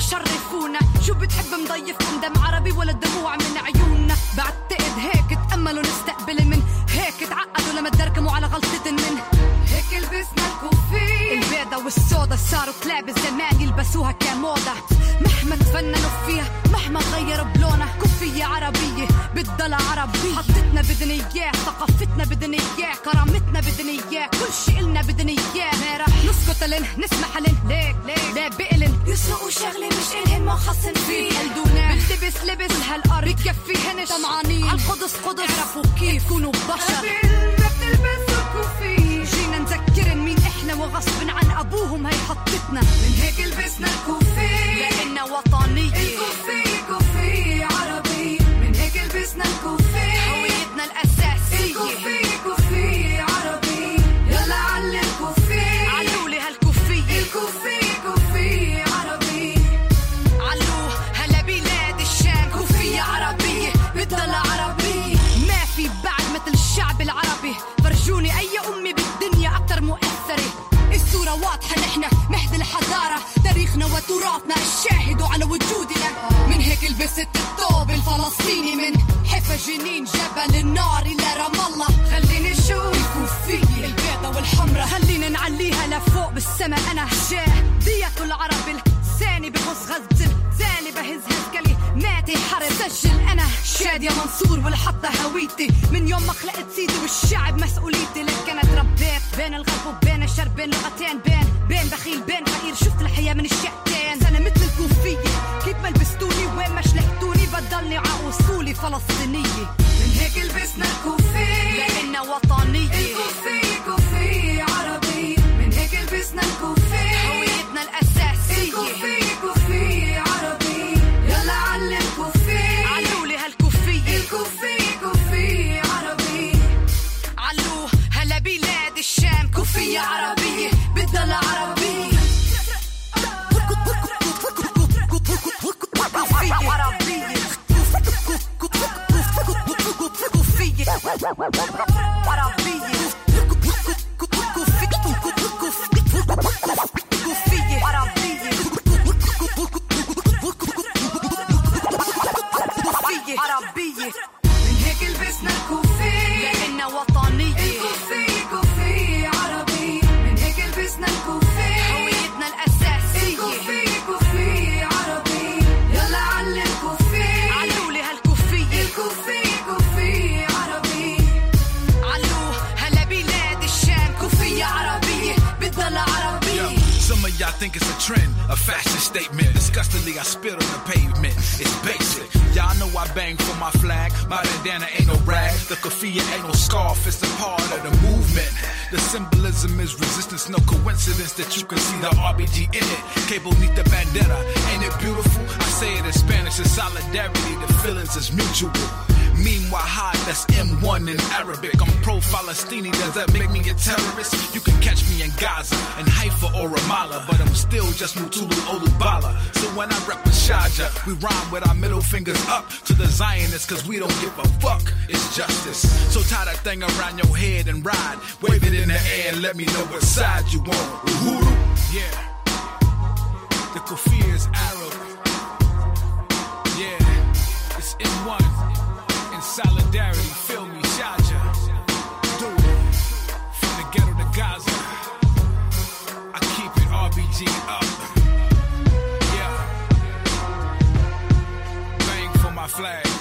شرفونا. شو بتحب مضيفكم؟ دم عربي ولا دموع من عيوننا؟ بعتقد هيك تأملوا نستقبل من. هيك تعقدوا لما تدركموا على غلطة من. هيك لبسنا الكوفي. البيضة والسودا صاروا كلاب الزمان يلبسوها كموضة. مهما تفننوا فيها مهما غيروا بلونها. كوفية عربية بتضل عربية. حطتنا بدنا اياه ثقافتنا بدنا اياه كرامتنا بدنا اياه كل شي إلنا بدنا رح نسكت لن نسمح لن. ليك ليك. لا بقلن يسرقوا شغلة مش إلهن ما خصن فيه. قلدونا. بنلبس لبس. هالأرض بكفيهن طمعانين عالقدس قدس. اعرفوا كيف؟ تكونوا بشر. بتلبسوا كوفي جينا نذكرن مين إحنا وغصب عن أبوهم. هي حطتنا. من هيك لبسنا الكوفي جنين جبل النار إلى رام الله. خليني أشوف الكوفية البيضة والحمرة. خلينا نعليها لفوق بالسما. أنا شاه دية العرب لساني بغص غزل زاني بهز هزكلي. ماتي حرب. سجل. أنا شادية منصور والحطة هويتي. من يوم ما خلقت سيدي والشعب مسؤوليتي. لك أنا تربيت بين الغرب وبين الشرق بين لغتين بين بين بخيل بين فقير. شفت الحياة من الشقتين الشام كوفية عربية بتضل عربية كوفية عربية كوفية عربية think it's a trend, a fashion statement. Disgustingly, I spit on the pavement. It's basic. Y'all know I bang for my flag. My bandana ain't no rag. The kafia ain't no scarf. It's a part of the movement. The symbolism is resistance. No coincidence that you can see the RBG in it. Cable need the bandana. Ain't it beautiful? I say it in Spanish. It's solidarity. The feelings is mutual. Meanwhile, high, that's M1 in Arabic. I'm pro Falastini, does that make me a terrorist? You can catch me in Gaza, in Haifa or Ramallah, but I'm still just Mutulu Olubala. So when I rep a Shaja, we rhyme with our middle fingers up to the Zionists, cause we don't give a fuck. It's justice. So tie that thing around your head and ride. Wave it in the air and let me know what side you on. Uhuru. Yeah. The kafir is Arab. flag.